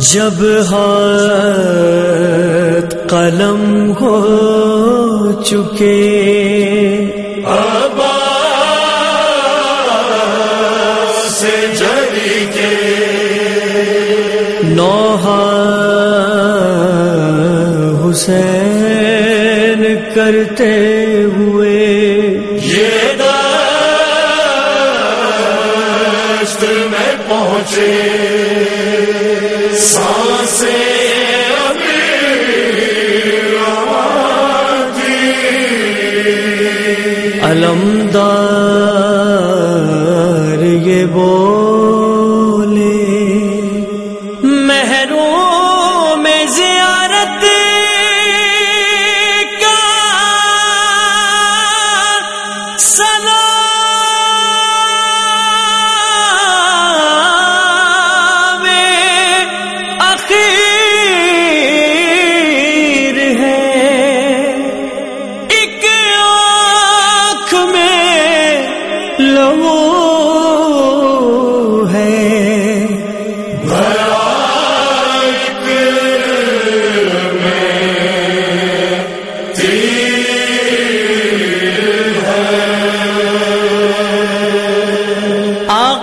جب ہاتھ قلم ہو چکے۔ ابا حسین کرتے ہوئے۔ یہ میں پہنچے۔ علم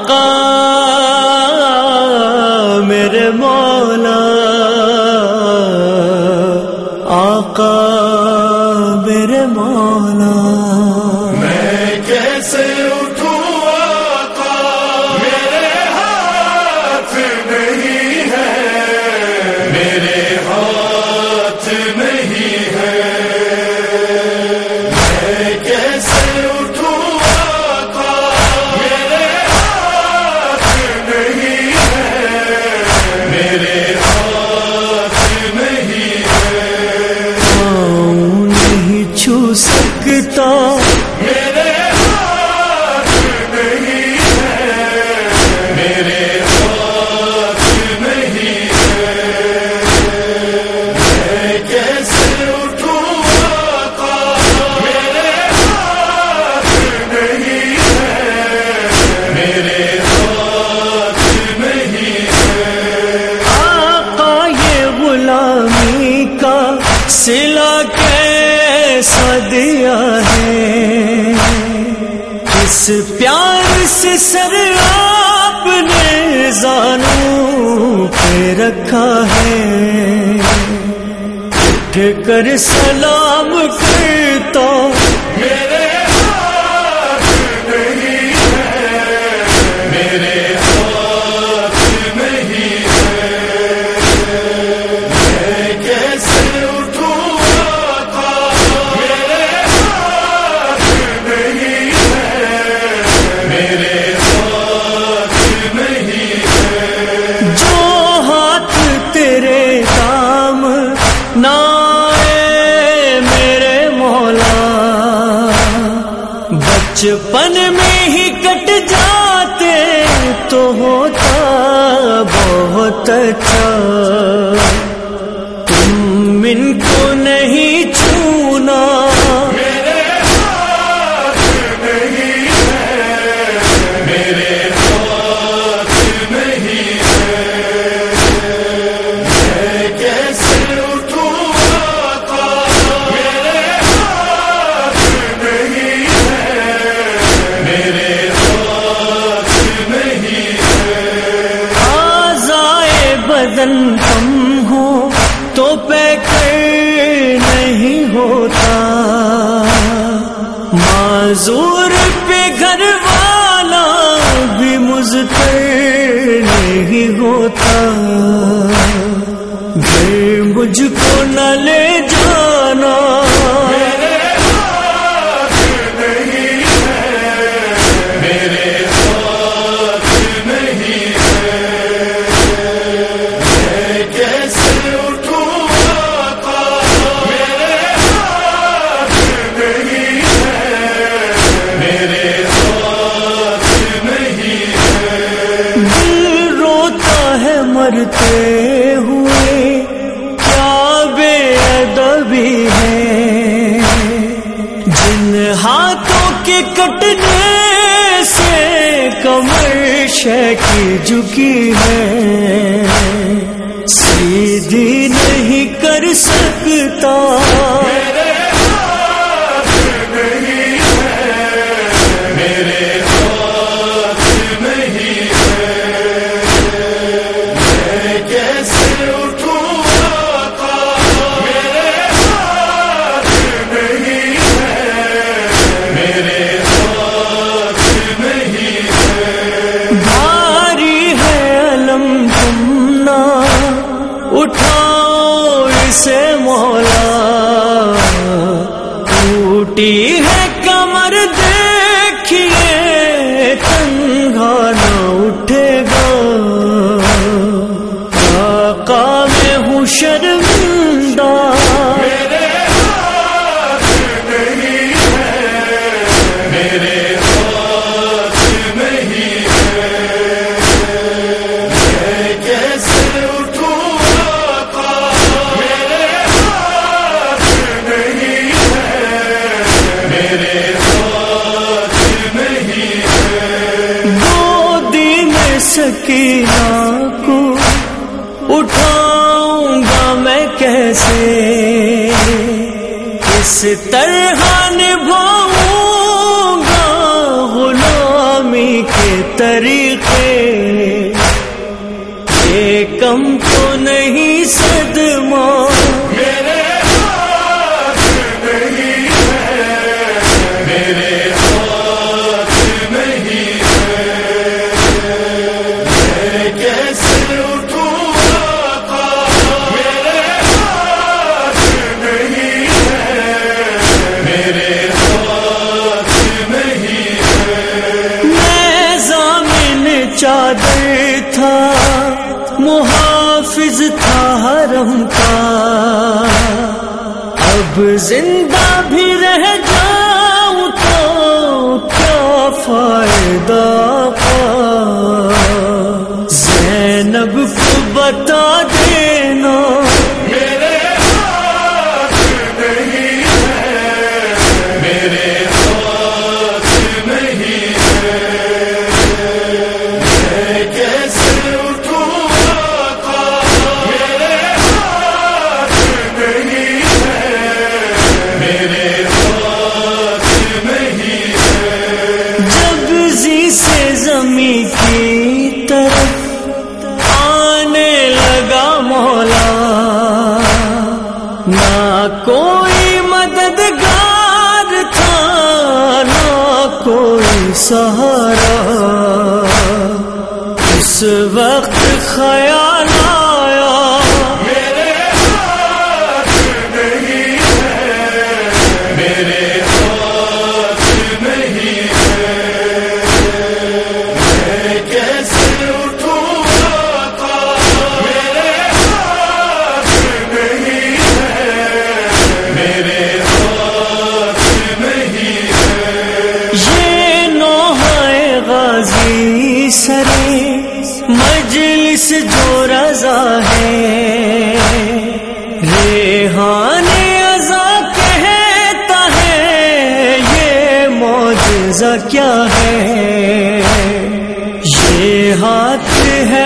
آقا کس پیار سے سر آپ نے زانو پہ رکھا ہے۔ اٹھ کر سلام کر بچپن میں ہی کٹ جاتے تو ہوتا بہت اچھا۔ معذور کرتے ہوئے کیا بے ادبی ہے جن ہاتھوں کے کٹنے سے کمر شہ کی جھکی ہے۔ سیدھی نہیں کر سکتا۔ ٹوٹی ہے کمر دیکھیے تنگا نہ اٹھے گا۔ کا میں ہوں شرمندہ۔ میرے سکینہ کو اٹھاؤں گا میں کیسے؟ اس طرح نبھاؤں گا غلامی کے طریقے۔ یہ کم تو نہیں صدمہ۔ زندہ بھی رہ جاؤں تو کیا فائدہ پا؟ زینب کو بتا دے سہارا اس وقت خیال وجہ کیا ہے؟ یہ ہاتھ ہے